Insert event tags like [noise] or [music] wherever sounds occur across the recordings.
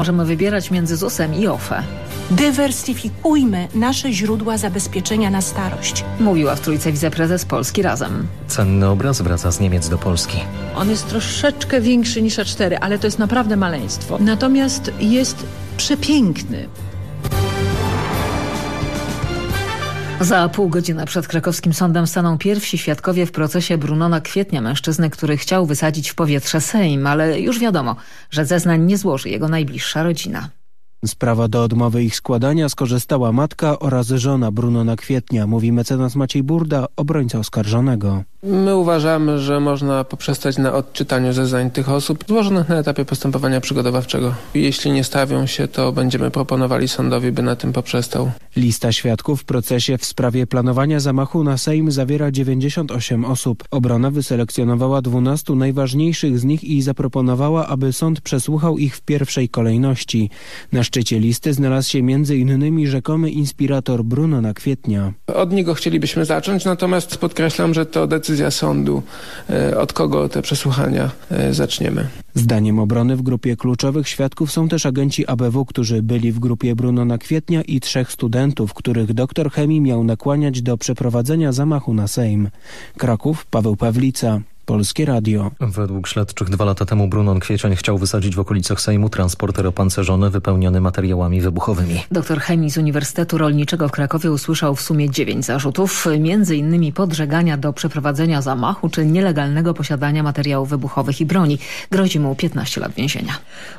Możemy wybierać między ZUS-em i OFE. Dywersyfikujmy nasze źródła zabezpieczenia na starość. Mówiła w Trójce wiceprezes Polski Razem. Cenny obraz wraca z Niemiec do Polski. On jest troszeczkę większy niż A4, ale to jest naprawdę maleństwo. Natomiast jest przepiękny. Za pół godziny przed krakowskim sądem staną pierwsi świadkowie w procesie Brunona Kwietnia, mężczyzny, który chciał wysadzić w powietrze Sejm, ale już wiadomo, że zeznań nie złoży jego najbliższa rodzina. Z prawa do odmowy ich składania skorzystała matka oraz żona Brunona Kwietnia, mówi mecenas Maciej Burda, obrońca oskarżonego. My uważamy, że można poprzestać na odczytaniu zeznań tych osób złożonych na etapie postępowania przygotowawczego. Jeśli nie stawią się, to będziemy proponowali sądowi, by na tym poprzestał. Lista świadków w procesie w sprawie planowania zamachu na Sejm zawiera 98 osób. Obrona wyselekcjonowała 12 najważniejszych z nich i zaproponowała, aby sąd przesłuchał ich w pierwszej kolejności. Na szczycie listy znalazł się m.in. rzekomy inspirator Bruno na Kwietnia. Od niego chcielibyśmy zacząć, natomiast podkreślam, że to decyzja sądu, e, od kogo te przesłuchania e, zaczniemy. Zdaniem obrony w grupie kluczowych świadków są też agenci ABW, którzy byli w grupie Bruno na Kwietnia i trzech studentów, których doktor chemii miał nakłaniać do przeprowadzenia zamachu na Sejm. Kraków, Paweł Pawlica. Polskie Radio. Według śledczych dwa lata temu Brunon Kwiecień chciał wysadzić w okolicach Sejmu transporter opancerzony wypełniony materiałami wybuchowymi. Doktor chemii z Uniwersytetu Rolniczego w Krakowie usłyszał w sumie dziewięć zarzutów, między innymi podżegania do przeprowadzenia zamachu czy nielegalnego posiadania materiałów wybuchowych i broni. Grozi mu 15 lat więzienia.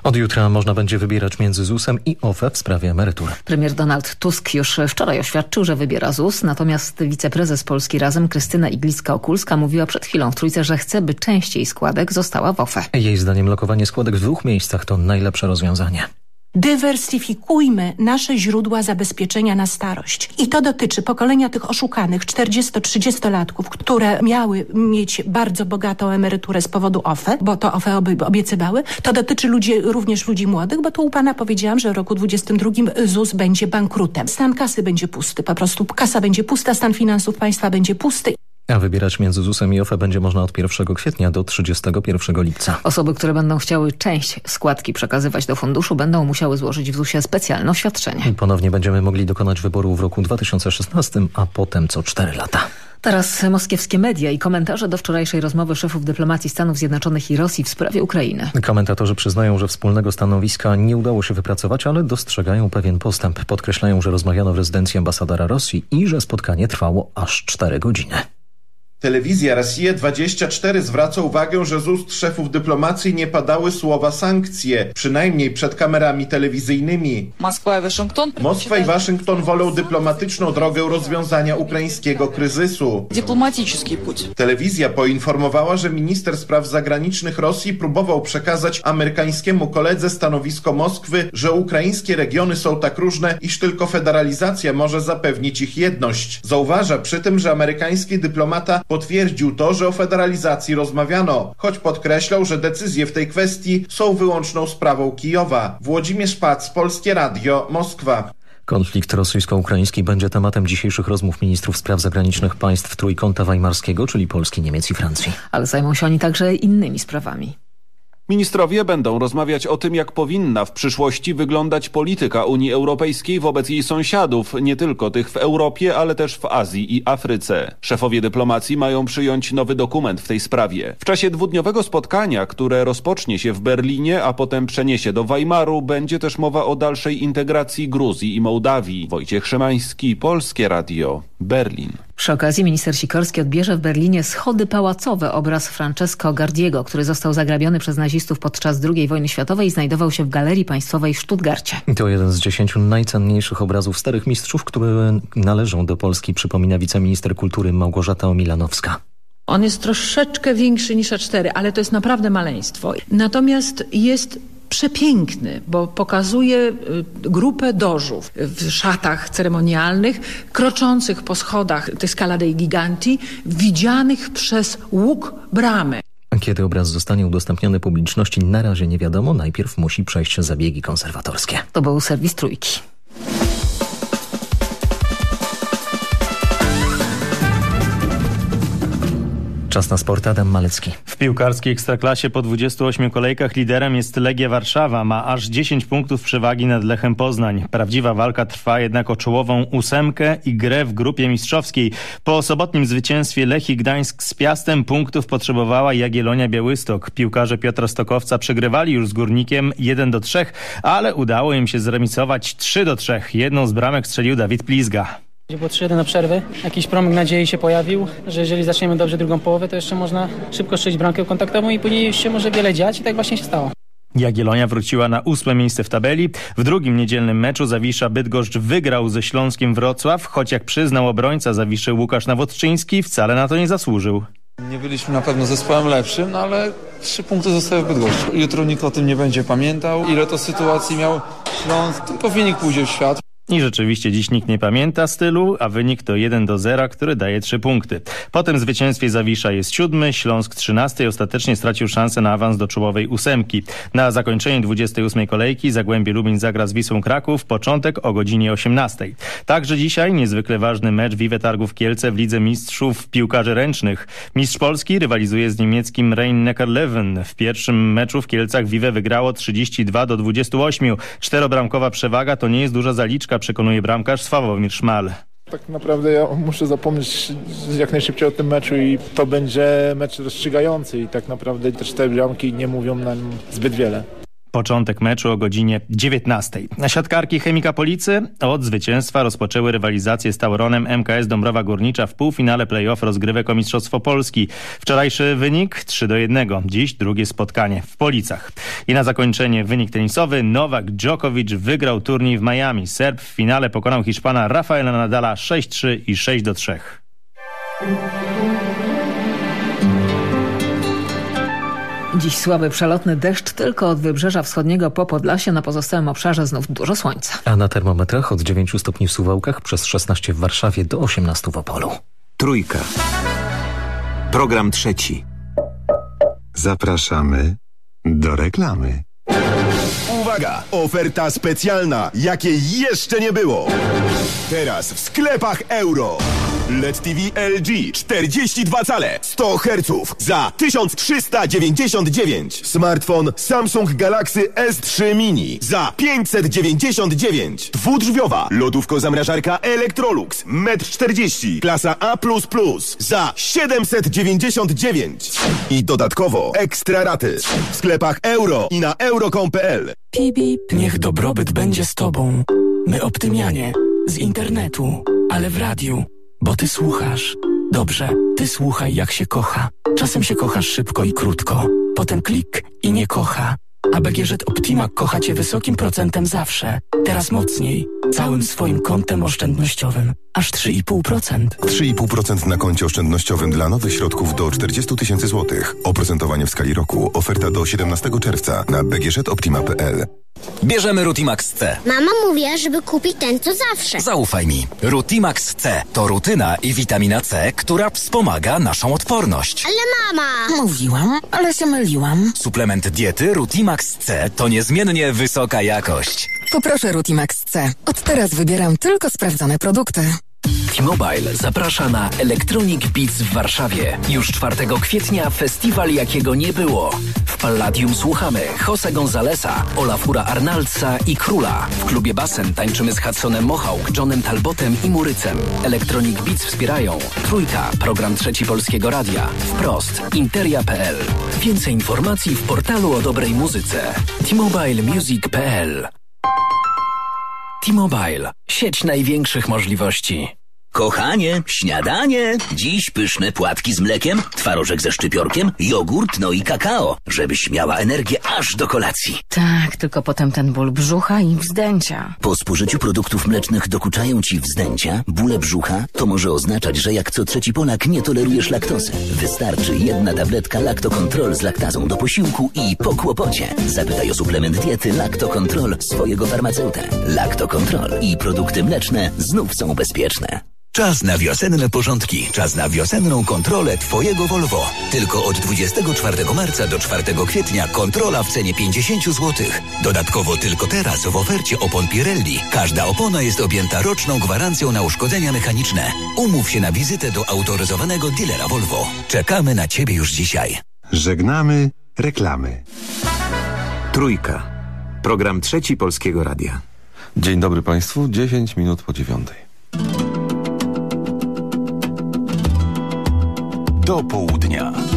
Od jutra można będzie wybierać między ZUS-em i OFE w sprawie emerytur. Premier Donald Tusk już wczoraj oświadczył, że wybiera ZUS, natomiast wiceprezes Polski Razem Krystyna Iglicka-Okulska mówiła przed chwilą w Trójce, że chce, by częściej składek została w OFE. Jej zdaniem lokowanie składek w dwóch miejscach to najlepsze rozwiązanie. Dywersyfikujmy nasze źródła zabezpieczenia na starość. I to dotyczy pokolenia tych oszukanych 40-30-latków, które miały mieć bardzo bogatą emeryturę z powodu OFE, bo to OFE obiecywały. To dotyczy ludzi, również ludzi młodych, bo tu u pana powiedziałam, że w roku 22 ZUS będzie bankrutem. Stan kasy będzie pusty, po prostu kasa będzie pusta, stan finansów państwa będzie pusty. A wybierać między ZUS-em i OFE będzie można od 1 kwietnia do 31 lipca. Osoby, które będą chciały część składki przekazywać do funduszu, będą musiały złożyć w ZUS-ie specjalne oświadczenie. I ponownie będziemy mogli dokonać wyboru w roku 2016, a potem co 4 lata. Teraz moskiewskie media i komentarze do wczorajszej rozmowy szefów dyplomacji Stanów Zjednoczonych i Rosji w sprawie Ukrainy. Komentatorzy przyznają, że wspólnego stanowiska nie udało się wypracować, ale dostrzegają pewien postęp. Podkreślają, że rozmawiano w rezydencji ambasadora Rosji i że spotkanie trwało aż 4 godziny. Telewizja Rosja 24 zwraca uwagę, że z ust szefów dyplomacji nie padały słowa sankcje, przynajmniej przed kamerami telewizyjnymi. Moskwa i Waszyngton Moskwa i Waszyngton wolą dyplomatyczną drogę rozwiązania ukraińskiego kryzysu. Dyplomatyczny pуть. Telewizja poinformowała, że minister spraw zagranicznych Rosji próbował przekazać amerykańskiemu koledze stanowisko Moskwy, że ukraińskie regiony są tak różne, iż tylko federalizacja może zapewnić ich jedność. Zauważa przy tym, że amerykański dyplomata potwierdził to, że o federalizacji rozmawiano, choć podkreślał, że decyzje w tej kwestii są wyłączną sprawą Kijowa. Włodzimierz Pac, Polskie Radio, Moskwa. Konflikt rosyjsko-ukraiński będzie tematem dzisiejszych rozmów ministrów spraw zagranicznych państw Trójkąta Weimarskiego, czyli Polski, Niemiec i Francji. Ale zajmą się oni także innymi sprawami. Ministrowie będą rozmawiać o tym, jak powinna w przyszłości wyglądać polityka Unii Europejskiej wobec jej sąsiadów, nie tylko tych w Europie, ale też w Azji i Afryce. Szefowie dyplomacji mają przyjąć nowy dokument w tej sprawie. W czasie dwudniowego spotkania, które rozpocznie się w Berlinie, a potem przeniesie do Weimaru, będzie też mowa o dalszej integracji Gruzji i Mołdawii. Wojciech Szymański, Polskie Radio, Berlin. Przy okazji minister Sikorski odbierze w Berlinie schody pałacowe obraz Francesco Gardiego, który został zagrabiony przez nazistów podczas II wojny światowej i znajdował się w Galerii Państwowej w Stuttgarcie. To jeden z dziesięciu najcenniejszych obrazów Starych Mistrzów, które należą do Polski, przypomina wiceminister kultury Małgorzata Omilanowska. On jest troszeczkę większy niż A4, ale to jest naprawdę maleństwo. Natomiast jest przepiękny, bo pokazuje grupę dożów w szatach ceremonialnych, kroczących po schodach tej Scala dei Giganti, widzianych przez łuk bramy. Kiedy obraz zostanie udostępniony publiczności, na razie nie wiadomo. Najpierw musi przejść zabiegi konserwatorskie. To był serwis Trójki. Czas na sport Adam Malecki. W piłkarskiej ekstraklasie po 28 kolejkach liderem jest Legia Warszawa. Ma aż 10 punktów przewagi nad Lechem Poznań. Prawdziwa walka trwa jednak o czołową ósemkę i grę w grupie mistrzowskiej. Po sobotnim zwycięstwie Lechii Gdańsk z Piastem punktów potrzebowała Jagiellonia Białystok. Piłkarze Piotra Stokowca przegrywali już z Górnikiem 1 do 3, ale udało im się zremisować 3 do 3. Jedną z bramek strzelił Dawid Plizga. Było 3-1 na przerwy. Jakiś promyk nadziei się pojawił, że jeżeli zaczniemy dobrze drugą połowę, to jeszcze można szybko strzelić bramkę kontaktową i później się może wiele dziać i tak właśnie się stało. Jagiellonia wróciła na ósme miejsce w tabeli. W drugim niedzielnym meczu Zawisza Bydgoszcz wygrał ze Śląskiem Wrocław, choć jak przyznał obrońca Zawiszy Łukasz Nawodczyński, wcale na to nie zasłużył. Nie byliśmy na pewno zespołem lepszym, no ale trzy punkty zostały w Bydgoszczu. Jutro nikt o tym nie będzie pamiętał. Ile to sytuacji miał Śląsk, tylko wynik pójdzie w świat. I rzeczywiście dziś nikt nie pamięta stylu, a wynik to 1 do 0, który daje 3 punkty. Po tym zwycięstwie Zawisza jest siódmy, Śląsk 13 i ostatecznie stracił szansę na awans do czołowej ósemki. Na zakończenie 28 kolejki Zagłębie Lubin zagra z Wisłą Kraków, początek o godzinie 18. Także dzisiaj niezwykle ważny mecz Wiwe Targów Kielce w Lidze Mistrzów Piłkarzy Ręcznych. Mistrz Polski rywalizuje z niemieckim Rhein Neckarlöwen. W pierwszym meczu w Kielcach Wiwe wygrało 32 do 28. Czterobramkowa przewaga to nie jest duża zaliczka przekonuje bramkarz Sławomir Szmal. Tak naprawdę ja muszę zapomnieć jak najszybciej o tym meczu i to będzie mecz rozstrzygający i tak naprawdę te cztery bramki nie mówią nam zbyt wiele. Początek meczu o godzinie 19. Siatkarki Chemika Policy od zwycięstwa rozpoczęły rywalizację z Tauronem MKS Dąbrowa Górnicza w półfinale play-off rozgrywek o Mistrzostwo Polski. Wczorajszy wynik 3 do 1. Dziś drugie spotkanie w Policach. I na zakończenie wynik tenisowy. Nowak Djokovic wygrał turniej w Miami. Serb w finale pokonał Hiszpana Rafaela Nadala 6-3 i 6 do 3. Dziś słaby przelotny deszcz tylko od wybrzeża wschodniego po Podlasie, na pozostałym obszarze znów dużo słońca. A na termometrach od 9 stopni w Suwałkach przez 16 w Warszawie do 18 w Opolu. Trójka. Program trzeci. Zapraszamy do reklamy. Uwaga! Oferta specjalna, jakiej jeszcze nie było. Teraz w sklepach euro. LED TV LG 42 cale 100 Hz za 1399. Smartfon Samsung Galaxy S3 Mini za 599. Dwudrzwiowa lodówko-zamrażarka Electrolux 1,40 m klasa A++ za 799. I dodatkowo ekstra raty w sklepach euro i na euro.com.pl. Pip, Niech dobrobyt będzie z tobą. My optymianie. Z internetu, ale w radiu. Bo ty słuchasz. Dobrze, ty słuchaj jak się kocha. Czasem się kochasz szybko i krótko. Potem klik i nie kocha. A BGŻ Optima kocha cię wysokim procentem zawsze. Teraz mocniej. Całym swoim kontem oszczędnościowym. Aż 3,5%. 3,5% na koncie oszczędnościowym dla nowych środków do 40 tysięcy złotych. Oprocentowanie w skali roku. Oferta do 17 czerwca na bgżoptima.pl. Bierzemy Rutimax C. Mama mówiła, żeby kupić ten, co zawsze. Zaufaj mi. Rutimax C to rutyna i witamina C, która wspomaga naszą odporność. Ale mama! Mówiłam, ale się myliłam. Suplement diety Rutimax C to niezmiennie wysoka jakość. Poproszę Rutimax C. Od teraz wybieram tylko sprawdzone produkty. T-Mobile zaprasza na Electronic Beats w Warszawie. Już 4 kwietnia festiwal jakiego nie było. W Palladium słuchamy Jose Gonzalesa, Olafura Arnaldsa i Króla. W klubie Basen tańczymy z Hudsonem Mohawk, Johnem Talbotem i Murycem. Electronic Beats wspierają Trójka, program Trzeci Polskiego Radia. Wprost, interia.pl. Więcej informacji w portalu o dobrej muzyce. T-Mobile T-Mobile. Sieć największych możliwości. Kochanie, śniadanie. Dziś pyszne płatki z mlekiem, twarożek ze szczypiorkiem, jogurt, no i kakao, żebyś miała energię aż do kolacji. Tak, tylko potem ten ból brzucha i wzdęcia. Po spożyciu produktów mlecznych dokuczają ci wzdęcia, bóle brzucha? To może oznaczać, że jak co trzeci Polak nie tolerujesz laktozy. Wystarczy jedna tabletka Lactocontrol z laktazą do posiłku i po kłopocie. Zapytaj o suplement diety Lactocontrol swojego farmaceutę. Lactocontrol i produkty mleczne znów są bezpieczne. Czas na wiosenne porządki, czas na wiosenną kontrolę Twojego Volvo. Tylko od 24 marca do 4 kwietnia kontrola w cenie 50 zł. Dodatkowo tylko teraz w ofercie opon Pirelli każda opona jest objęta roczną gwarancją na uszkodzenia mechaniczne. Umów się na wizytę do autoryzowanego dealera Volvo. Czekamy na Ciebie już dzisiaj. Żegnamy reklamy. Trójka. Program trzeci Polskiego Radia. Dzień dobry Państwu, 10 minut po dziewiątej. Do południa.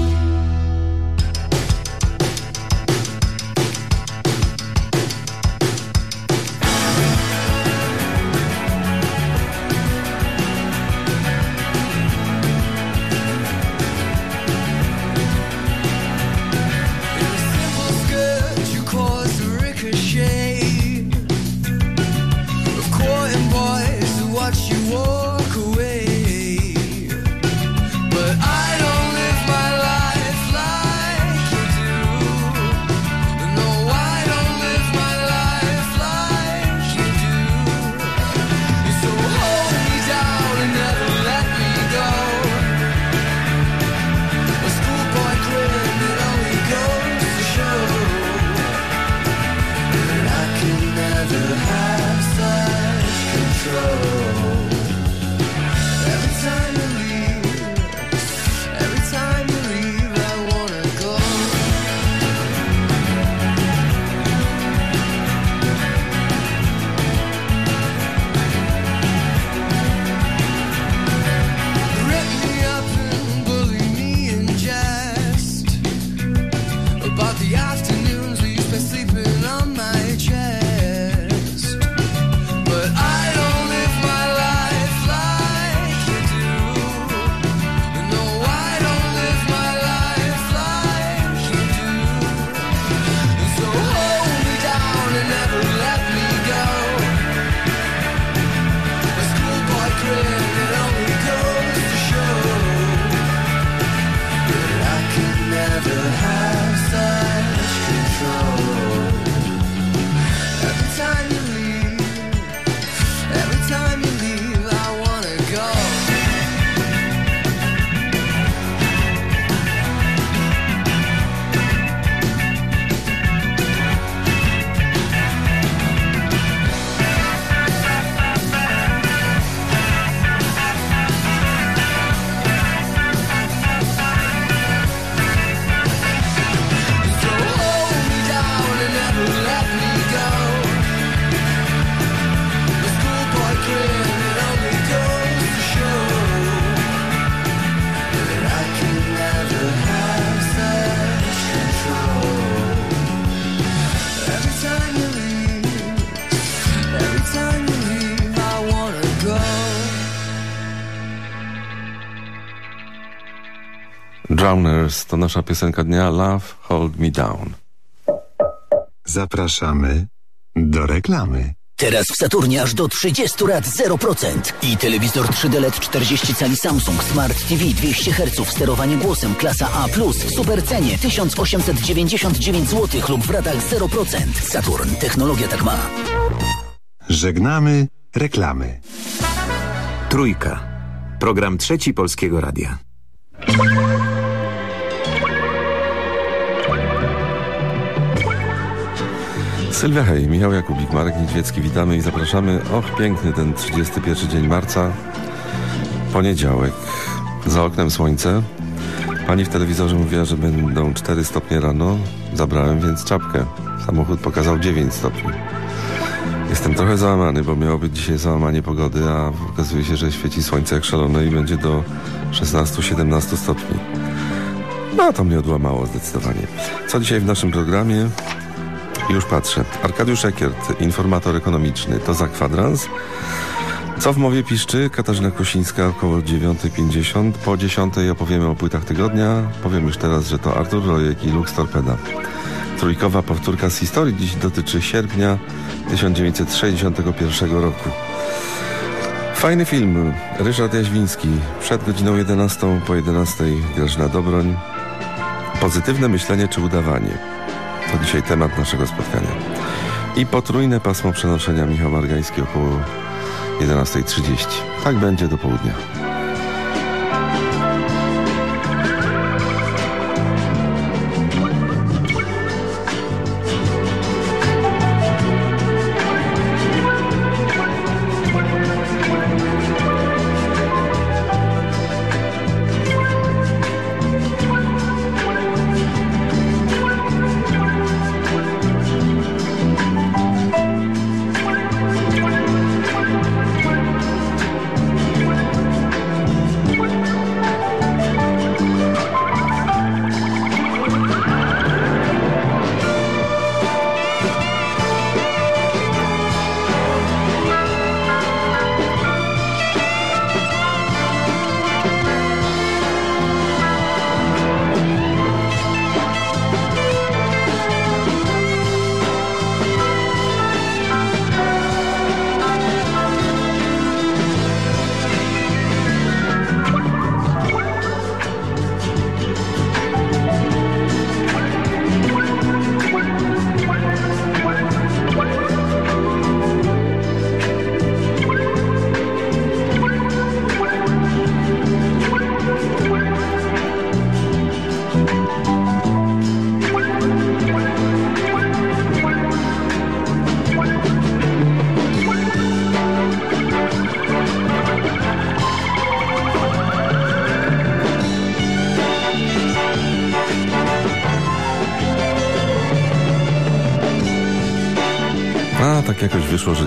Nasza piosenka dnia Love Hold Me Down. Zapraszamy do reklamy. Teraz w Saturnie aż do 30 lat 0% i telewizor 3D LED 40 cali Samsung Smart TV 200 Hz sterowanie głosem klasa A+, w supercenie 1899 zł lub w ratach 0%. Saturn. Technologia tak ma. Żegnamy reklamy. Trójka. Program trzeci Polskiego Radia. Sylwia Hej, Michał Jakubik, Marek Niedźwiecki, witamy i zapraszamy. Och, piękny ten 31 dzień marca, poniedziałek. Za oknem słońce. Pani w telewizorze mówiła, że będą 4 stopnie rano. Zabrałem więc czapkę. Samochód pokazał 9 stopni. Jestem trochę załamany, bo miało być dzisiaj załamanie pogody, a okazuje się, że świeci słońce jak szalone i będzie do 16-17 stopni. No, to mnie odłamało zdecydowanie. Co dzisiaj w naszym programie? Już patrzę. Arkadiusz Ekiert, informator ekonomiczny. To za kwadrans. Co w mowie piszczy? Katarzyna Kosińska około 9.50. Po 10.00 opowiemy o płytach tygodnia. Powiem już teraz, że to Artur Rojek i Lux Torpeda. Trójkowa powtórka z historii dziś dotyczy sierpnia 1961 roku. Fajny film. Ryszard Jaźwiński. Przed godziną 11, po 11 Grażyna Dobroń. Pozytywne myślenie czy udawanie? To dzisiaj temat naszego spotkania. I potrójne pasmo przenoszenia Michał Margański około 11.30. Tak będzie do południa.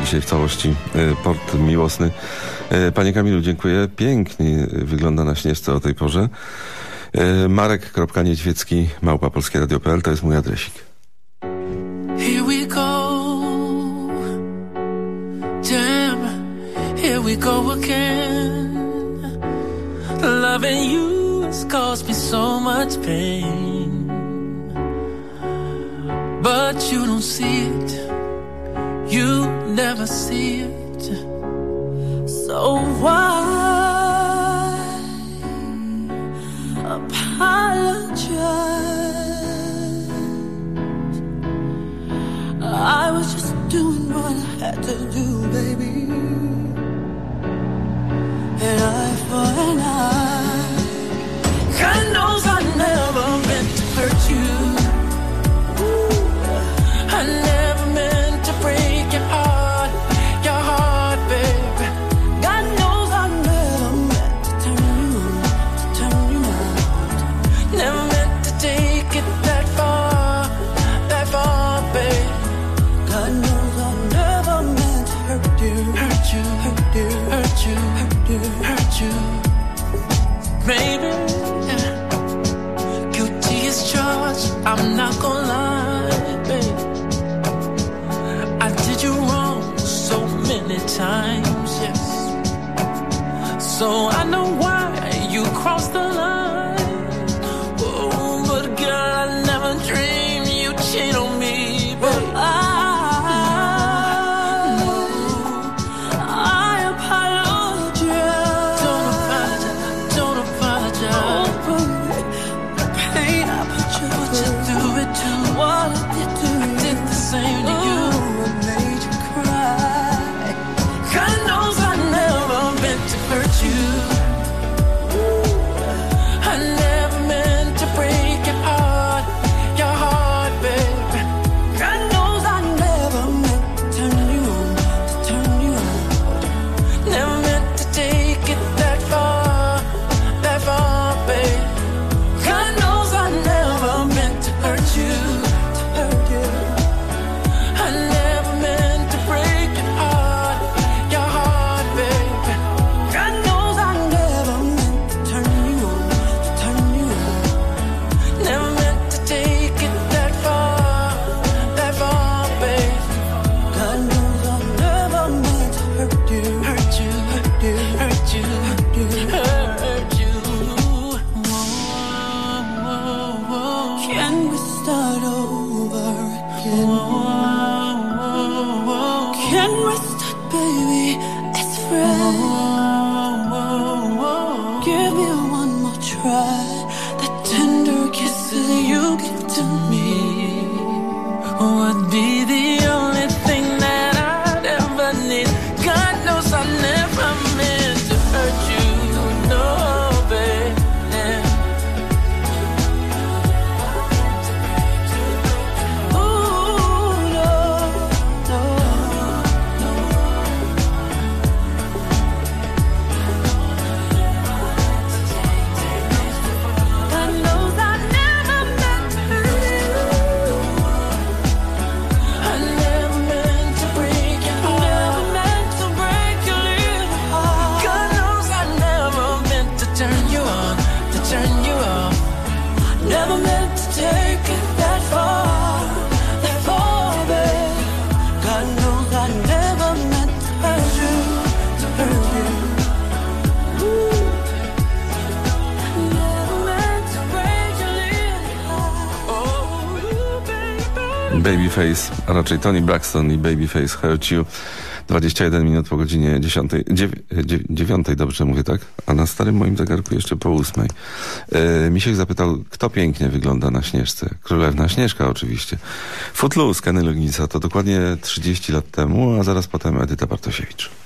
dzisiaj w całości y, port miłosny. Y, panie Kamilu, dziękuję. Pięknie wygląda na Śnieżce o tej porze. Y, Marek.niedźwiecki, małpa polskie radio.pl to jest mój adresik. apologize. I was just doing what I had to do, baby. And I for an eye. So I a raczej Tony Braxton i Babyface Hurt You. 21 minut po godzinie 10, 9, 9, dobrze mówię, tak? A na starym moim zegarku jeszcze po 8. Yy, e, Misiek zapytał, kto pięknie wygląda na Śnieżce? Królewna Śnieżka oczywiście. Footloose, Kenny Lugnica, to dokładnie 30 lat temu, a zaraz potem Edyta Bartosiewicz.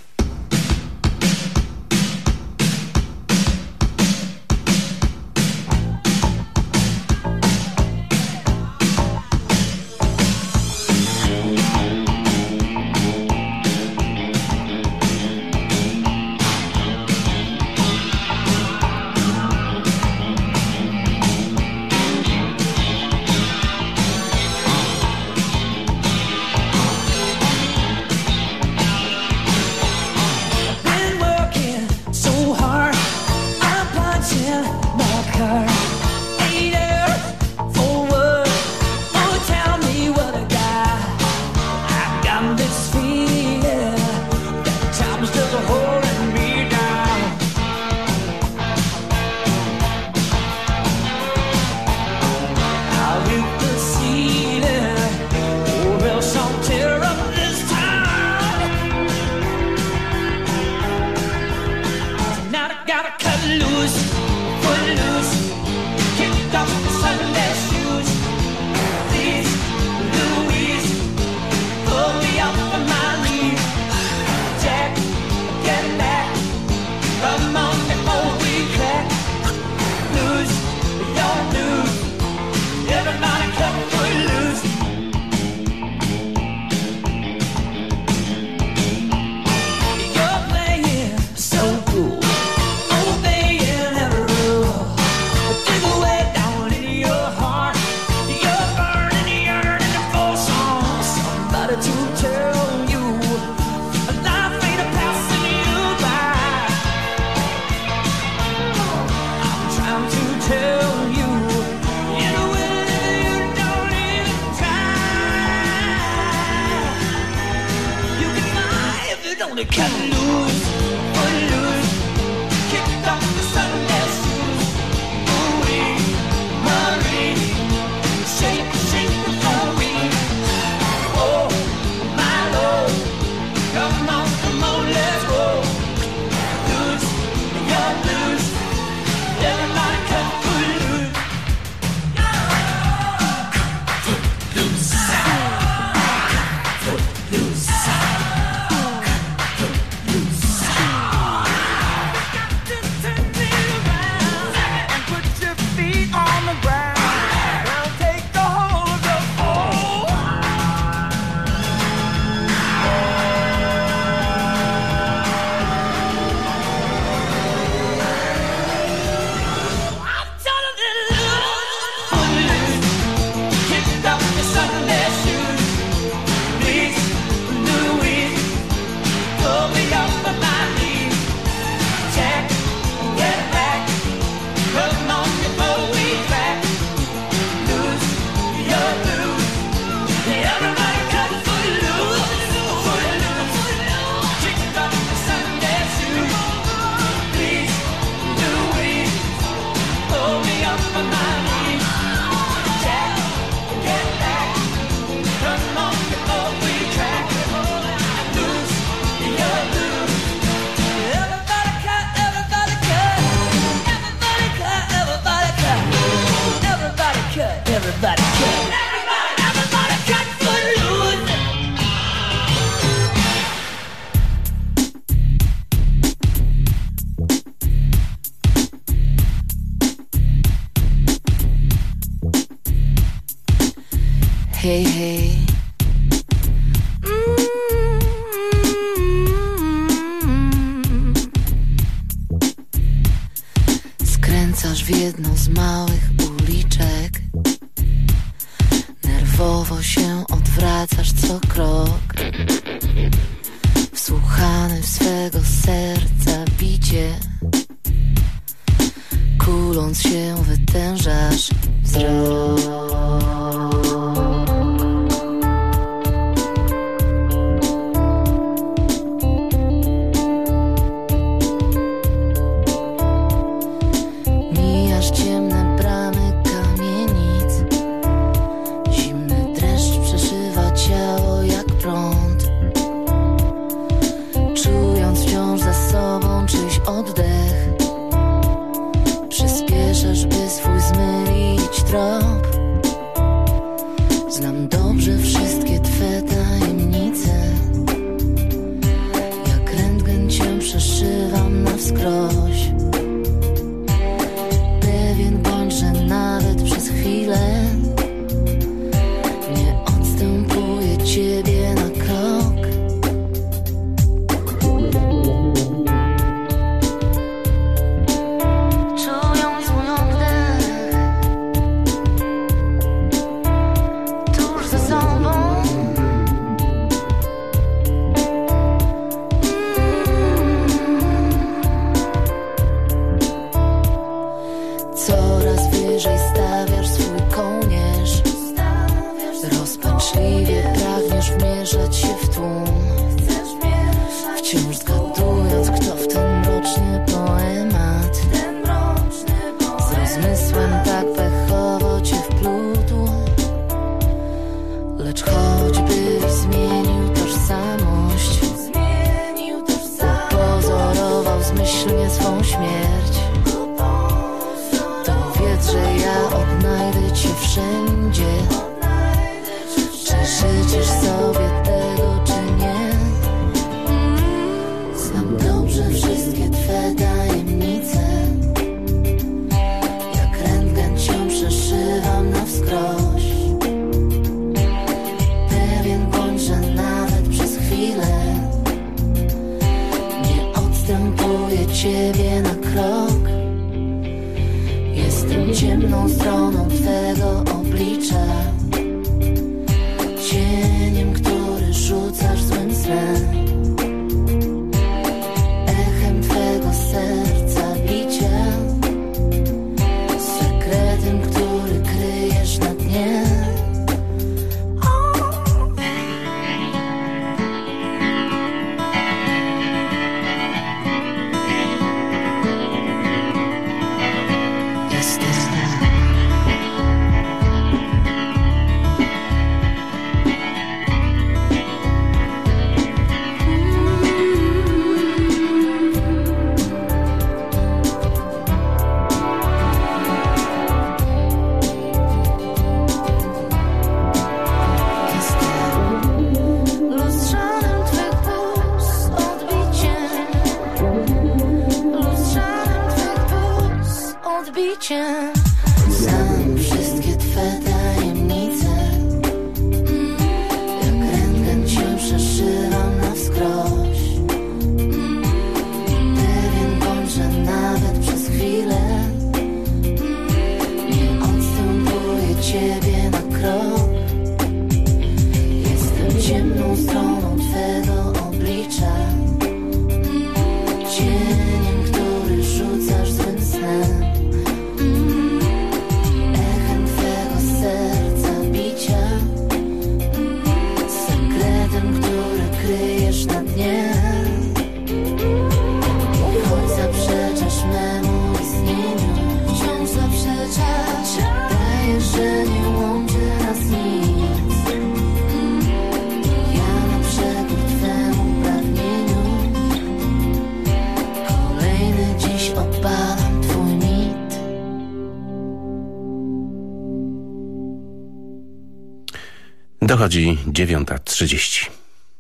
Dochodzi 9.30.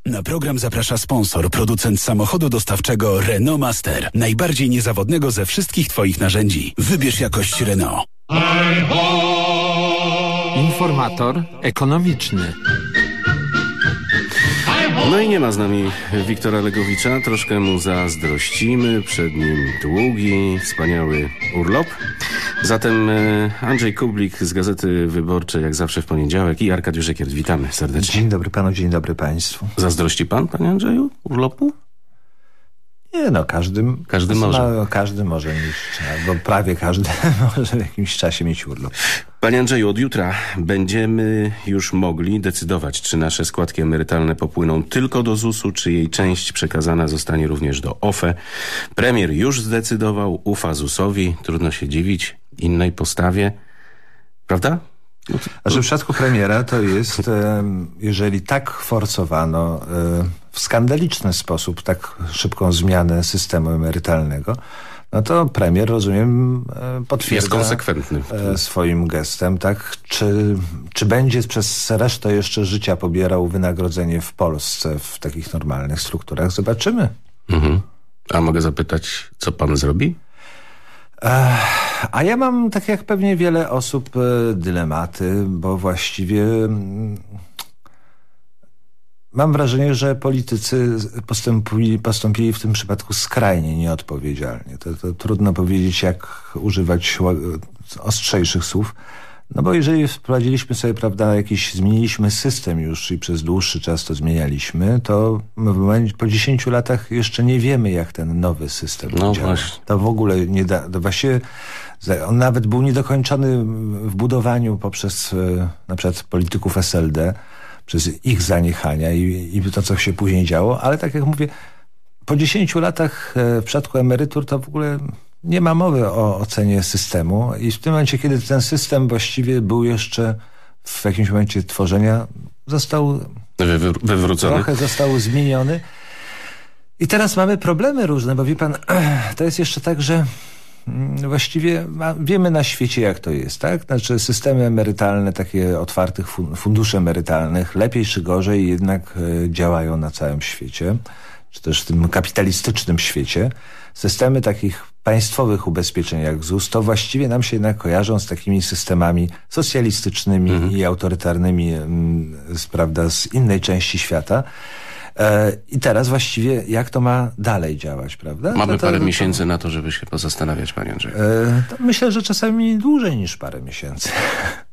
Na program zaprasza sponsor, producent samochodu dostawczego Renault Master. Najbardziej niezawodnego ze wszystkich Twoich narzędzi. Wybierz jakość Renault. Informator ekonomiczny. No i nie ma z nami Wiktora Legowicza. Troszkę mu zazdrościmy. Przed nim długi, wspaniały urlop. Zatem e, Andrzej Kublik z Gazety Wyborczej, jak zawsze w poniedziałek i Arkadiusz Ekiert. Witamy serdecznie. Dzień dobry panu, dzień dobry państwu. Zazdrości pan, panie Andrzeju, urlopu? Nie no, każdy, Każdy może. No, każdy może mieć, albo prawie każdy [laughs] może w jakimś czasie mieć urlop. Panie Andrzeju, od jutra będziemy już mogli decydować, czy nasze składki emerytalne popłyną tylko do ZUS-u, czy jej część przekazana zostanie również do OFE. Premier już zdecydował, ufa ZUS-owi, trudno się dziwić innej postawie, prawda? A że w przypadku premiera to jest, jeżeli tak forsowano w skandaliczny sposób tak szybką zmianę systemu emerytalnego, no to premier, rozumiem, potwierdza Jest konsekwentny. e, swoim gestem, tak? Czy, czy będzie przez resztę jeszcze życia pobierał wynagrodzenie w Polsce w takich normalnych strukturach? Zobaczymy. Mhm. A mogę zapytać, co pan zrobi? A ja mam, tak jak pewnie wiele osób, e, dylematy, bo właściwie mm, mam wrażenie, że politycy postąpili, postąpili w tym przypadku skrajnie nieodpowiedzialnie. To, to trudno powiedzieć, jak używać ostrzejszych słów. No bo jeżeli wprowadziliśmy sobie, prawda, jakiś, zmieniliśmy system już i przez dłuższy czas to zmienialiśmy, to po 10 latach jeszcze nie wiemy, jak ten nowy system No działa. właśnie. To w ogóle nie da, to właściwie za- on nawet był niedokończony w budowaniu poprzez e, na przykład polityków SLD, przez ich zaniechania i, i to, co się później działo, ale tak jak mówię, po 10 latach e, w przypadku emerytur to w ogóle nie ma mowy o ocenie systemu i w tym momencie, kiedy ten system właściwie był jeszcze w jakimś momencie tworzenia, został Wywr- wywrócony. trochę został zmieniony. I teraz mamy problemy różne, bo wie pan, [clears throat] to jest jeszcze tak, że mm, właściwie wiemy na świecie, jak to jest, tak? Znaczy systemy emerytalne, takie otwartych fun- funduszy emerytalnych, lepiej czy gorzej jednak e, działają na całym świecie, czy też w tym kapitalistycznym świecie. Systemy takich państwowych ubezpieczeń jak ZUS, to właściwie nam się jednak kojarzą z takimi systemami socjalistycznymi i autorytarnymi, mm, z, prawda, z innej części świata. E, I teraz właściwie jak to ma dalej działać, prawda? Mamy to, to, parę to, miesięcy na to, żeby się pozastanawiać, panie Andrzej. E, myślę, że czasami dłużej niż parę miesięcy. [laughs]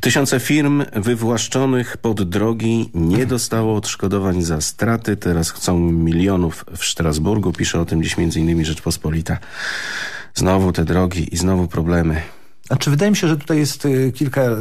Tysiące firm wywłaszczonych pod drogi nie dostało odszkodowań za straty. Teraz chcą milionów w Strasburgu. Pisze o tym dziś m.in. Rzeczpospolita. Znowu te drogi i znowu problemy. Znaczy, wydaje mi się, że tutaj jest y, kilka... y,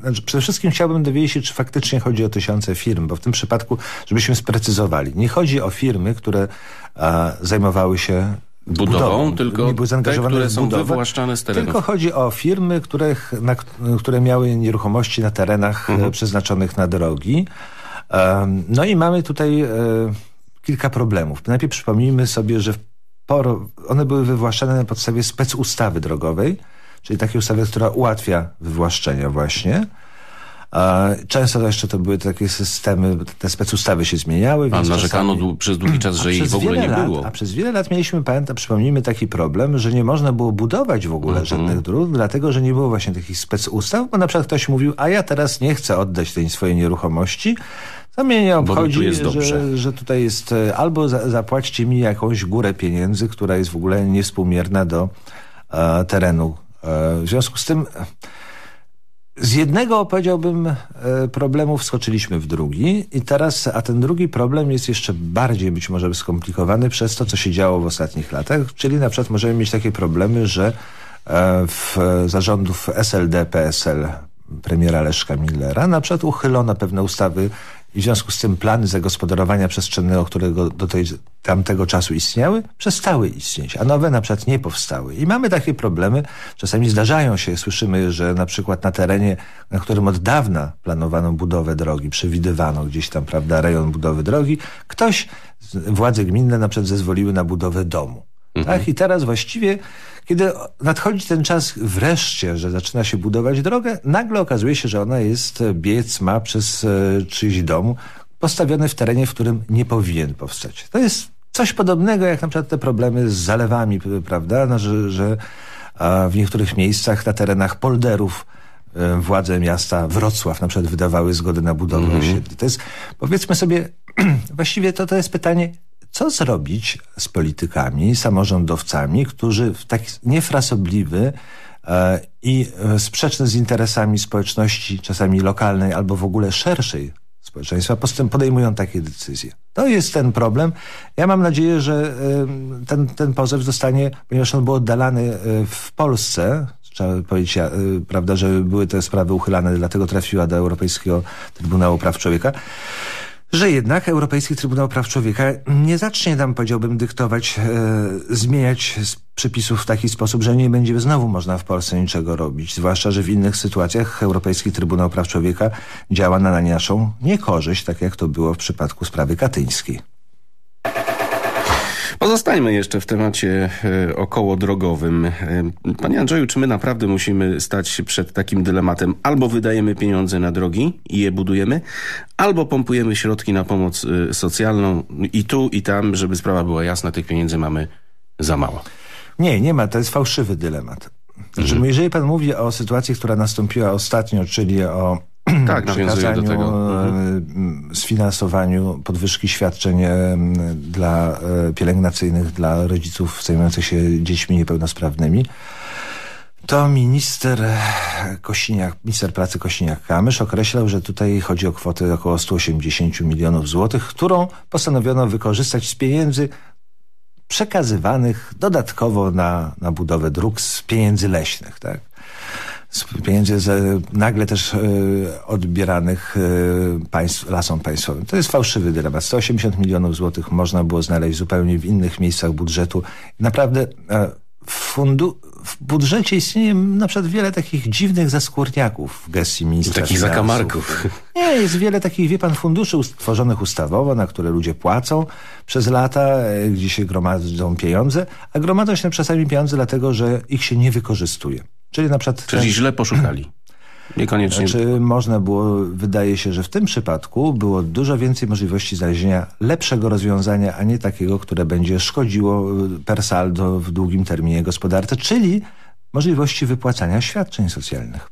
Znaczy, przede wszystkim chciałbym dowiedzieć się, czy faktycznie chodzi o tysiące firm, bo w tym przypadku, żebyśmy sprecyzowali, nie chodzi o firmy, które a, zajmowały się Budową, tylko nie były te, zaangażowane które w są budowę, wywłaszczane z terenów. Tylko chodzi o firmy, których, na, które miały nieruchomości na terenach Mhm. e, przeznaczonych na drogi. No i mamy tutaj e, kilka problemów. Najpierw przypomnijmy sobie, że one były wywłaszczane na podstawie specustawy drogowej, czyli takiej ustawy, która ułatwia wywłaszczenia właśnie. Często to jeszcze to były takie systemy, te specustawy się zmieniały. Więc narzekano czasami- przez długi [clears throat] czas, że jej w ogóle nie lat, było. A przez wiele lat mieliśmy, pamiętam, przypomnijmy taki problem, że nie można było budować w ogóle Mhm. żadnych dróg, dlatego, że nie było właśnie takich specustaw, bo na przykład ktoś mówił, a ja teraz nie chcę oddać tej swojej nieruchomości, to mnie nie obchodzi, że, że tutaj jest, e, albo za, zapłaćcie mi jakąś górę pieniędzy, która jest w ogóle niewspółmierna do e, terenu. E, w związku z tym z jednego, powiedziałbym, e, problemu wskoczyliśmy w drugi i teraz, a ten drugi problem jest jeszcze bardziej być może skomplikowany przez to, co się działo w ostatnich latach, czyli na przykład możemy mieć takie problemy, że e, w zarządów SLD, PSL premiera Leszka Millera na przykład uchylono pewne ustawy i w związku z tym plany zagospodarowania przestrzennego, które do tej, tamtego czasu istniały, przestały istnieć, a nowe na przykład nie powstały. I mamy takie problemy, czasami zdarzają się, słyszymy, że na przykład na terenie, na którym od dawna planowano budowę drogi, przewidywano gdzieś tam, prawda, rejon budowy drogi, ktoś, władze gminne na przykład zezwoliły na budowę domu. Tak? I teraz właściwie, kiedy nadchodzi ten czas wreszcie, że zaczyna się budować drogę, nagle okazuje się, że ona jest, e, biec ma przez e, czyjś dom postawiony w terenie, w którym nie powinien powstać. To jest coś podobnego jak na przykład te problemy z zalewami, prawda? No, że, że a w niektórych miejscach na terenach polderów e, władze miasta Wrocław na przykład wydawały zgodę na budowę osiedli. To jest, powiedzmy sobie, [clears throat] właściwie to, to jest pytanie, co zrobić z politykami, samorządowcami, którzy w taki niefrasobliwy e, i e, sprzeczny z interesami społeczności, czasami lokalnej albo w ogóle szerszej społeczeństwa, podejmują takie decyzje. To jest ten problem. Ja mam nadzieję, że em, ten, ten pozew zostanie, ponieważ on był oddalany e, w Polsce, trzeba powiedzieć, e, prawda, że były te sprawy uchylane, dlatego trafiła do Europejskiego Trybunału Praw Człowieka że jednak Europejski Trybunał Praw Człowieka nie zacznie nam, powiedziałbym, dyktować, e, zmieniać przepisów w taki sposób, że nie będzie znowu można w Polsce niczego robić. Zwłaszcza, że w innych sytuacjach Europejski Trybunał Praw Człowieka działa na naszą niekorzyść, tak jak to było w przypadku sprawy katyńskiej. Pozostańmy jeszcze w temacie e, okołodrogowym. E, Panie Andrzeju, czy my naprawdę musimy stać się przed takim dylematem? Albo wydajemy pieniądze na drogi i je budujemy, albo pompujemy środki na pomoc e, socjalną i tu, i tam, żeby sprawa była jasna, tych pieniędzy mamy za mało. Nie, nie ma. To jest fałszywy dylemat. Znaczy, jeżeli pan mówi o sytuacji, która nastąpiła ostatnio, czyli o Tak, [clears throat] nawiązuję do tego. e, sfinansowaniu podwyżki świadczeń em, dla e, pielęgnacyjnych dla rodziców zajmujących się dziećmi niepełnosprawnymi, to minister Kosiniak, minister pracy Kosiniak-Kamysz określał, że tutaj chodzi o kwotę około 180 milionów złotych, którą postanowiono wykorzystać z pieniędzy przekazywanych dodatkowo na, na budowę dróg z pieniędzy leśnych, tak? Z pieniędzy z, nagle też e, odbieranych e, państw, lasom państwowym. To jest fałszywy dylemat. 180 milionów złotych można było znaleźć zupełnie w innych miejscach budżetu. Naprawdę e, fundu w budżecie istnieje na przykład wiele takich dziwnych zaskórniaków w gestii ministra Takich finansów. zakamarków. Nie, jest wiele takich, wie pan, funduszy utworzonych ustawowo, na które ludzie płacą przez lata, gdzie się gromadzą pieniądze, a gromadzą się czasami pieniądze dlatego, że ich się nie wykorzystuje. Czyli na przykład... Czyli ten- źle poszukali. [clears throat] Niekoniecznie. Znaczy, można było, wydaje się, że w tym przypadku było dużo więcej możliwości znalezienia lepszego rozwiązania, a nie takiego, które będzie szkodziło y, per saldo w długim terminie gospodarce, czyli możliwości wypłacania świadczeń socjalnych.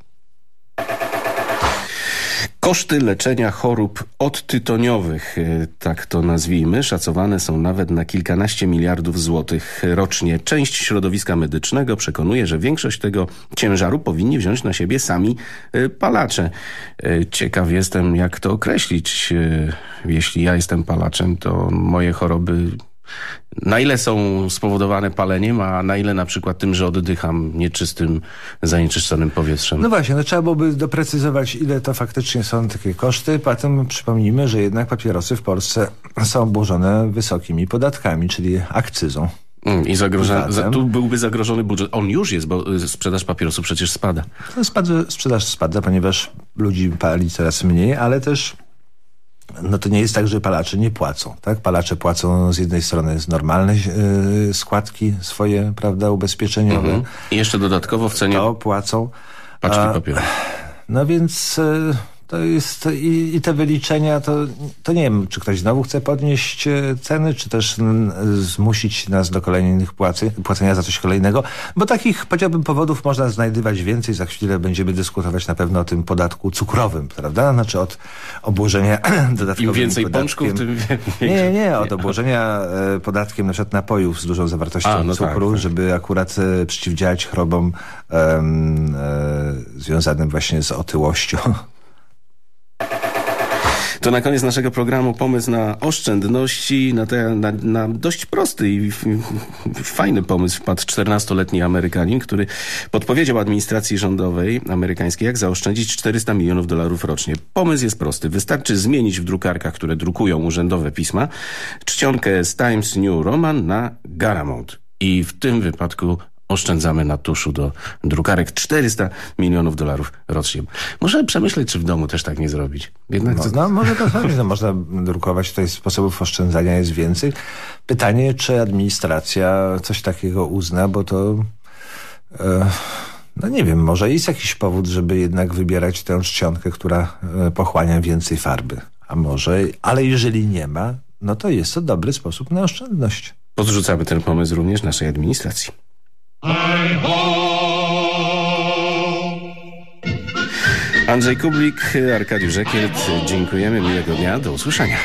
Koszty leczenia chorób odtytoniowych, e, tak to nazwijmy, szacowane są nawet na kilkanaście miliardów złotych rocznie. Część środowiska medycznego przekonuje, że większość tego ciężaru powinni wziąć na siebie sami e, palacze. E, Ciekaw jestem, jak to określić. Jeśli ja jestem palaczem, to moje choroby na ile są spowodowane paleniem, a na ile na przykład tym, że oddycham nieczystym, zanieczyszczonym powietrzem. No właśnie, no trzeba byłoby doprecyzować, ile to faktycznie są takie koszty. Potem przypomnijmy, że jednak papierosy w Polsce są obłożone wysokimi podatkami, czyli akcyzą. Mm, I zagroża, VAT-em. za, tu byłby zagrożony budżet. On już jest, bo y, sprzedaż papierosów przecież spada. No, spada, sprzedaż spada, ponieważ ludzi pali coraz mniej, ale też no to nie jest tak, że palacze nie płacą. Tak? Palacze płacą z jednej strony z normalne yy, składki swoje, prawda, ubezpieczeniowe. Mhm. I jeszcze dodatkowo w cenie To płacą. paczki papieru. No więc y, to jest i, i te wyliczenia, to, to nie wiem, czy ktoś znowu chce podnieść e, ceny, czy też zmusić nas do kolejnych płacy, płacenia za coś kolejnego, bo takich, powiedziałbym, powodów można znajdywać więcej. Za chwilę będziemy dyskutować na pewno o tym podatku cukrowym, prawda? Znaczy od obłożenia [clears throat] dodatkowym Im więcej podatkiem. pączków, tym [laughs] wie- Nie, nie, od obłożenia e, podatkiem na przykład napojów z dużą zawartością A, no tak, cukru, tak. żeby akurat e, przeciwdziałać chorobom em, e, związanym właśnie z otyłością. [laughs] To na koniec naszego programu pomysł na oszczędności, na, te, na, na dość prosty i fajny pomysł wpadł 14-letni Amerykanin, który podpowiedział administracji rządowej amerykańskiej, jak zaoszczędzić 400 milionów dolarów rocznie. Pomysł jest prosty. Wystarczy zmienić w drukarkach, które drukują urzędowe pisma, czcionkę z Times New Roman na Garamount. I w tym wypadku oszczędzamy na tuszu do drukarek 400 milionów dolarów rocznie. Może przemyśleć, czy w domu też tak nie zrobić. Jednak No, to- no może to zrobić, no, można drukować, tutaj sposobów oszczędzania jest więcej. Pytanie, czy administracja coś takiego uzna, bo to e, no nie wiem, może jest jakiś powód, żeby jednak wybierać tę czcionkę, która e, pochłania więcej farby. A może, ale jeżeli nie ma, no to jest to dobry sposób na oszczędność. Podrzucamy ten pomysł również naszej administracji. Andrzej Kublik, Arkadiusz Ekielt, dziękujemy, miłego dnia, do usłyszenia.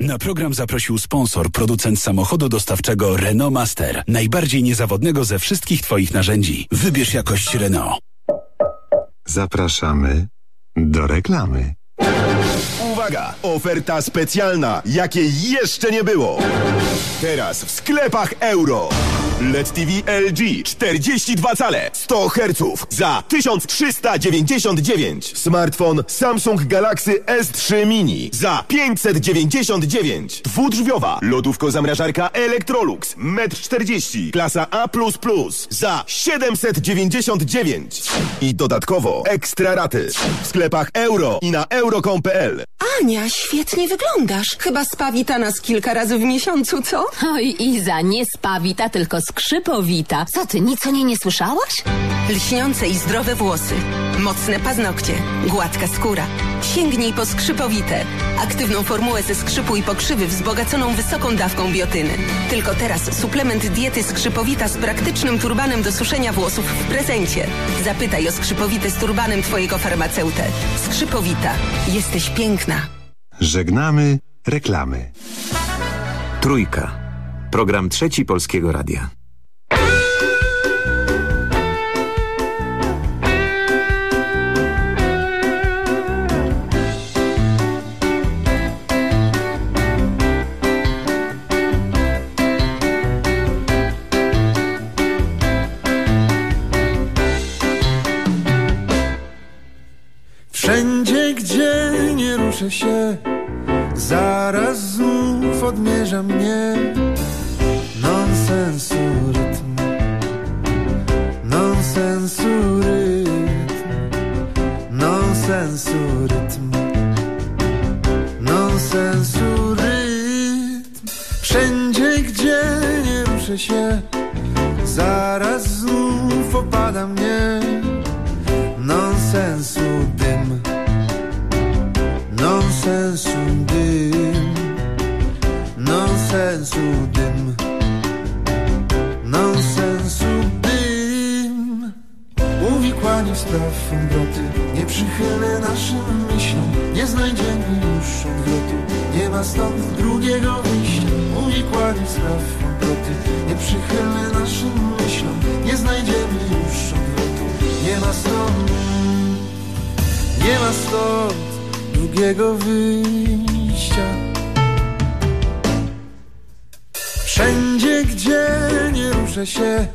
Na program zaprosił sponsor, producent samochodu dostawczego Renault Master. Najbardziej niezawodnego ze wszystkich Twoich narzędzi. Wybierz jakość Renault. Zapraszamy do reklamy. Uwaga! Oferta specjalna, jakiej jeszcze nie było. Teraz w sklepach euro. LED TV LG 42 cale 100 Hz za 1399. Smartfon Samsung Galaxy S3 Mini za 599. Dwudrzwiowa lodówko-zamrażarka Electrolux 1,40 m klasa A++ za 799. I dodatkowo ekstra raty w sklepach euro i na euro.com.pl. Ania, świetnie wyglądasz. Chyba spawita nas kilka razy w miesiącu, co? Oj, Iza, nie spawita, tylko skrzypowita. Co ty, nic o niej nie słyszałaś? Lśniące i zdrowe włosy, mocne paznokcie, gładka skóra. Sięgnij po skrzypowite. Aktywną formułę ze skrzypu i pokrzywy wzbogaconą wysoką dawką biotyny. Tylko teraz suplement diety skrzypowita z praktycznym turbanem do suszenia włosów w prezencie. Zapytaj o skrzypowite z turbanem twojego farmaceutę. Skrzypowita. Jesteś piękna. Żegnamy reklamy. Trójka. Program trzeci Polskiego Radia. Wszędzie, gdzie nie ruszę się, Zaraz znów odmierza mnie się. Zaraz znów opada mnie Nonsensu dym. Nonsensu dym. Nonsensu dym. Nonsensu dym. Uwikłani w spraw obroty Nieprzychylne naszym myślom. Nie znajdziemy już odwrotu. Nie ma stąd drugiego wyjścia. Uwikłani w spraw Nieprzychylne naszym myślom. Nie znajdziemy już odwrotu. Nie ma stąd. Nie ma stąd drugiego wyjścia. Wszędzie, gdzie nie ruszę się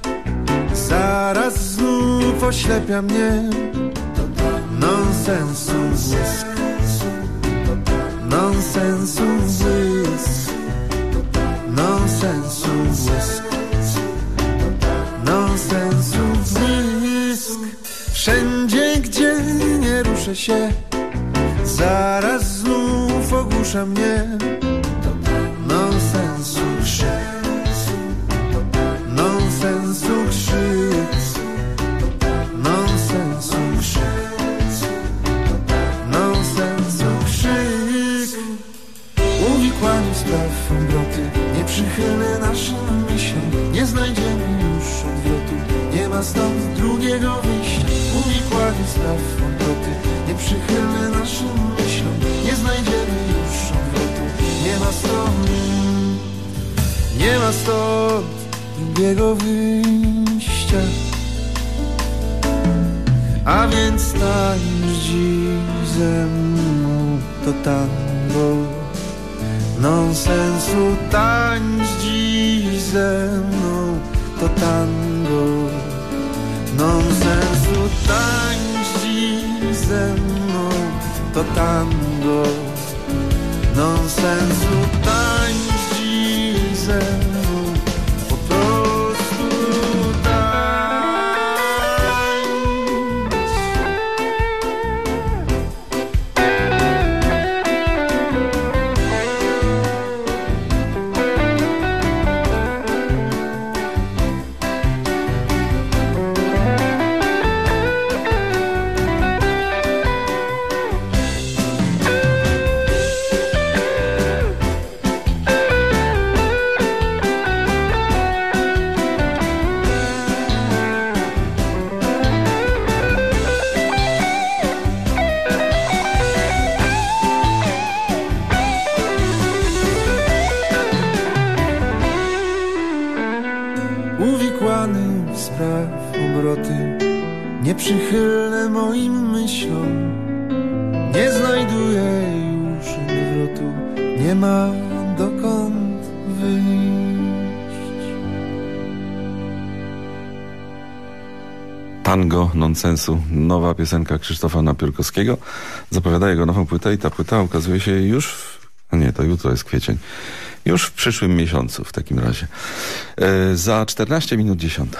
Zaraz znów oślepia mnie Nonsensu Nonsensu się Zaraz znów ogłusza mnie moim myślom Nie znajduję już odwrotu Nie ma dokąd wyjść Tango nonsensu, nowa piosenka Krzysztofa Napiórkowskiego. Zapowiada jego nową płytę i ta płyta ukazuje się już, w, nie, to jutro jest kwiecień, już w przyszłym miesiącu w takim razie. E, za 14 minut 10.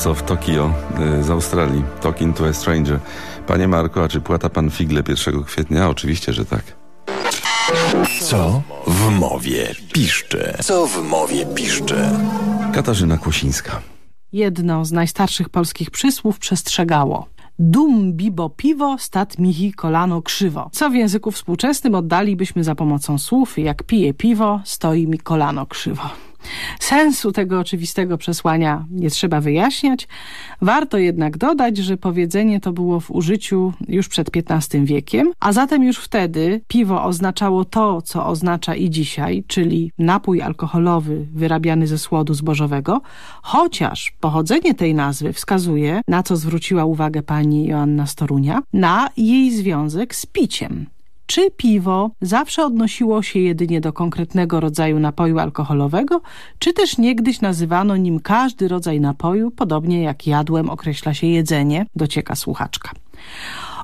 Birds of Tokyo y, z Australii. Talking to a Stranger. Panie Marko, a czy płata pan figle 1 kwietnia? Oczywiście, że tak. Co w mowie piszcze? Co w mowie piszcze? Katarzyna Kłosińska. Jedno z najstarszych polskich przysłów przestrzegało. Dum bibo piwo, stat mihi kolano krzywo. Co w języku współczesnym oddalibyśmy za pomocą słów, jak pije piwo, stoi mi kolano krzywo. Sensu tego oczywistego przesłania nie trzeba wyjaśniać. Warto jednak dodać, że powiedzenie to było w użyciu już przed XV wiekiem, a zatem już wtedy piwo oznaczało to, co oznacza i dzisiaj, czyli napój alkoholowy wyrabiany ze słodu zbożowego, chociaż pochodzenie tej nazwy wskazuje, na co zwróciła uwagę pani Joanna Storunia, na jej związek z piciem czy piwo zawsze odnosiło się jedynie do konkretnego rodzaju napoju alkoholowego, czy też niegdyś nazywano nim każdy rodzaj napoju, podobnie jak jadłem określa się jedzenie, docieka słuchaczka.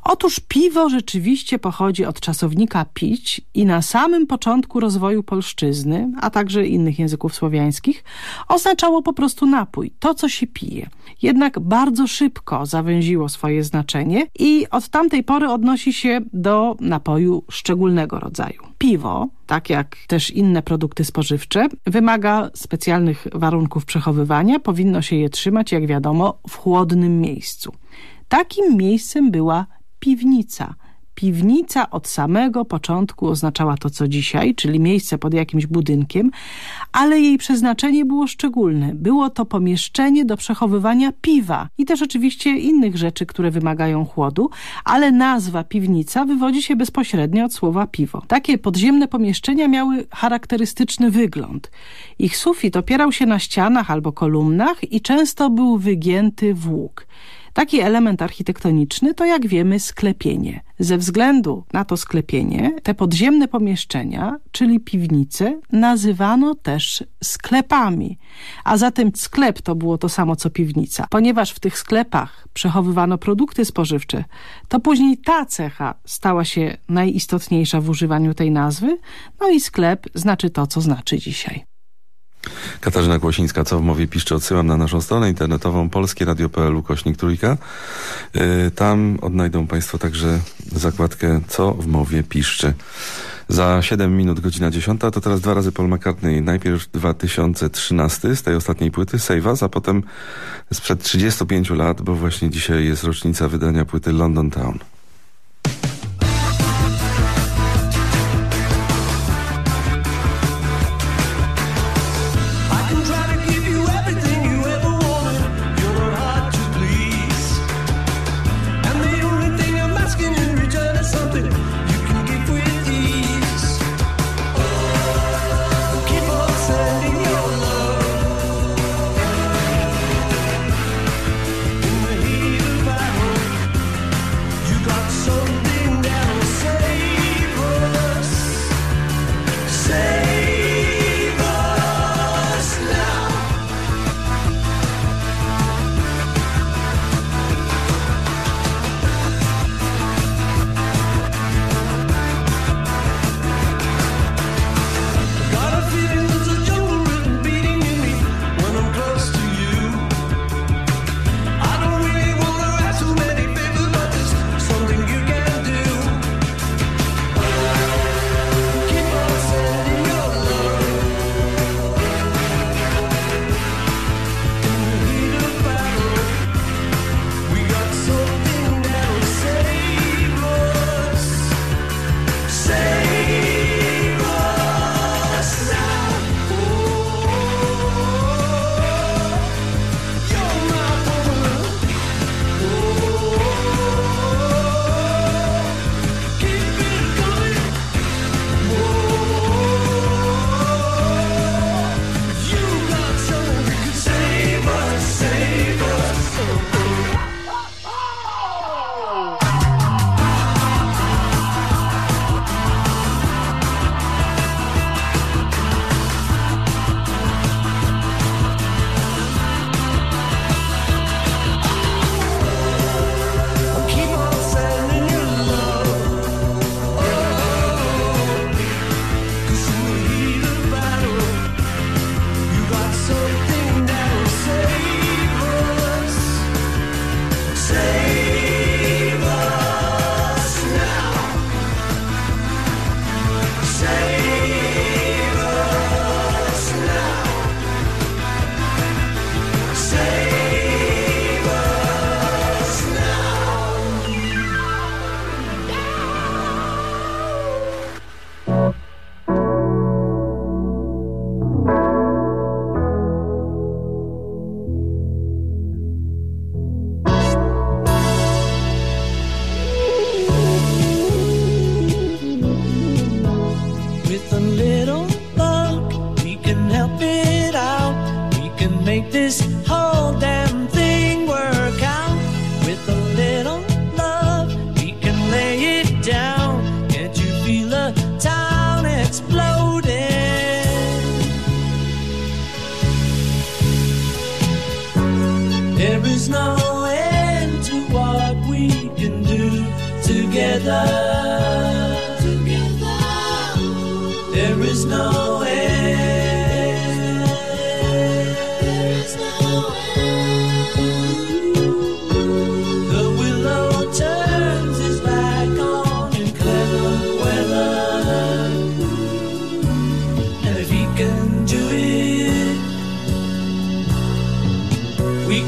Otóż piwo rzeczywiście pochodzi od czasownika pić i na samym początku rozwoju polszczyzny, a także innych języków słowiańskich, oznaczało po prostu napój, to co się pije. Jednak bardzo szybko zawęziło swoje znaczenie i od tamtej pory odnosi się do napoju szczególnego rodzaju. Piwo, tak jak też inne produkty spożywcze, wymaga specjalnych warunków przechowywania, powinno się je trzymać, jak wiadomo, w chłodnym miejscu. Takim miejscem była piwnica. Piwnica od samego początku oznaczała to, co dzisiaj, czyli miejsce pod jakimś budynkiem, ale jej przeznaczenie było szczególne. Było to pomieszczenie do przechowywania piwa i też oczywiście innych rzeczy, które wymagają chłodu, ale nazwa piwnica wywodzi się bezpośrednio od słowa piwo. Takie podziemne pomieszczenia miały charakterystyczny wygląd. Ich sufit opierał się na ścianach albo kolumnach i często był wygięty w łuk. Taki element architektoniczny to, jak wiemy, sklepienie. Ze względu na to sklepienie te podziemne pomieszczenia, czyli piwnice, nazywano też sklepami. A zatem sklep to było to samo co piwnica. Ponieważ w tych sklepach przechowywano produkty spożywcze, to później ta cecha stała się najistotniejsza w używaniu tej nazwy, no i sklep znaczy to, co znaczy dzisiaj. Katarzyna Kłosińska, co w mowie piszczy, odsyłam na naszą stronę internetową polskieradio.pl kośnik trójka. Y, tam odnajdą Państwo także zakładkę co w mowie piszczy. Za 7 minut godzina 10 to teraz dwa razy Paul McCartney. Najpierw 2013 z tej ostatniej płyty Save'a, a potem sprzed 35 lat, bo właśnie dzisiaj jest rocznica wydania płyty London Town.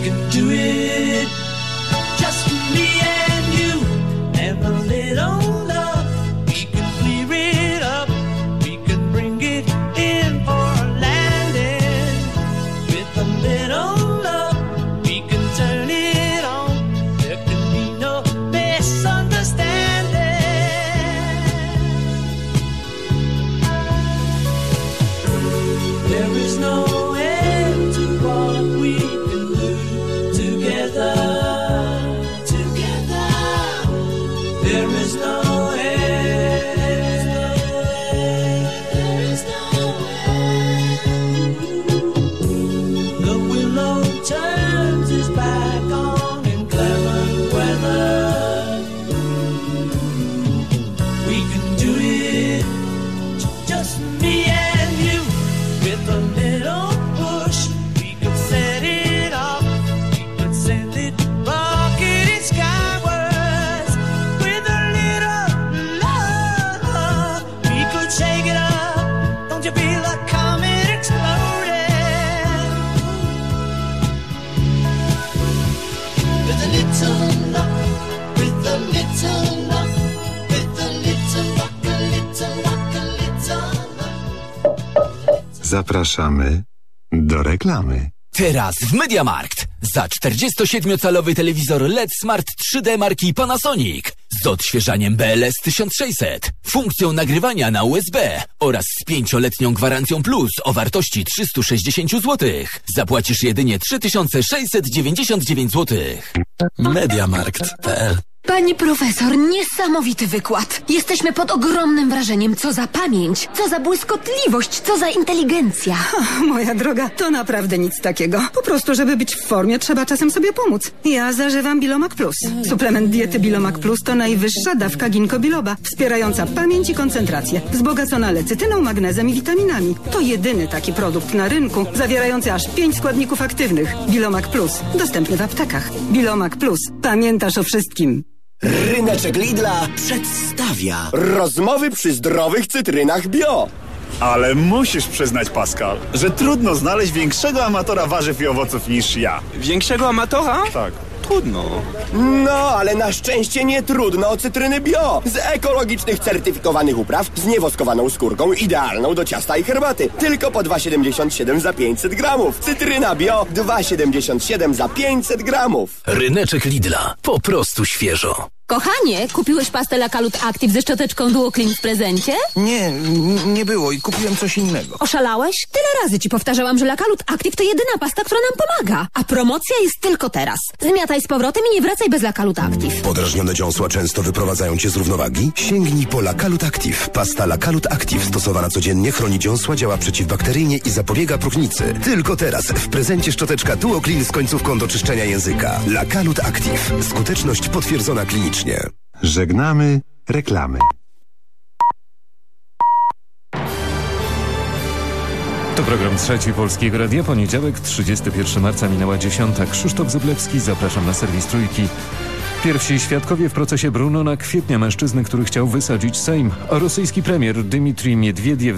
can do it. Teraz w Mediamarkt. Za 47-calowy telewizor LED Smart 3D marki Panasonic z odświeżaniem BLS 1600, funkcją nagrywania na USB oraz z pięcioletnią gwarancją plus o wartości 360 zł. Zapłacisz jedynie 3699 zł. Mediamarkt.pl Pani profesor, niesamowity wykład. Jesteśmy pod ogromnym wrażeniem. Co za pamięć, co za błyskotliwość, co za inteligencja. [laughs] Moja droga, to naprawdę nic takiego. Po prostu, żeby być w formie, trzeba czasem sobie pomóc. Ja zażywam Bilomak Plus. Suplement diety Bilomak Plus to najwyższa dawka ginkgo biloba, wspierająca pamięć i koncentrację, wzbogacona lecytyną, magnezem i witaminami. To jedyny taki produkt na rynku, zawierający aż pięć składników aktywnych. Bilomak Plus, dostępny w aptekach. Bilomak Plus, pamiętasz o wszystkim. Ryneczek Lidla przedstawia rozmowy przy zdrowych cytrynach bio. Ale musisz przyznać, Pascal, że trudno znaleźć większego amatora warzyw i owoców niż ja. Większego amatora? Tak. Trudno. No, ale na szczęście nie trudno o cytryny bio. Z ekologicznych, certyfikowanych upraw, z niewoskowaną skórką, idealną do ciasta i herbaty. Tylko po 2,77 za 500 gramów. Cytryna bio 2,77 za 500 gramów. Ryneczek Lidla. Po prostu świeżo. Kochanie, kupiłeś pastę Lakalut Active ze szczoteczką Duo Clean w prezencie? Nie, nie było i kupiłem coś innego. Oszalałeś? Tyle razy ci powtarzałam, że Lakalut Active to jedyna pasta, która nam pomaga. A promocja jest tylko teraz. Zmiataj z powrotem i nie wracaj bez Lakalut Active. Podrażnione dziąsła często wyprowadzają cię z równowagi? Sięgnij po Lakalut Active. Pasta Lakalut Active stosowana codziennie chroni dziąsła, działa przeciwbakteryjnie i zapobiega próchnicy. Tylko teraz w prezencie szczoteczka Duo Clean z końcówką do czyszczenia języka. Lakalut Active. Skuteczność potwierdzona klinicznie. Żegnamy reklamy. Program trzeci Polskiego Radia, poniedziałek, 31 marca, minęła 10. Krzysztof Zyblewski, zapraszam na serwis Trójki. Pierwsi świadkowie w procesie Bruno na kwietnia mężczyzny, który chciał wysadzić Sejm. Rosyjski premier Dmitrij Miedwiediew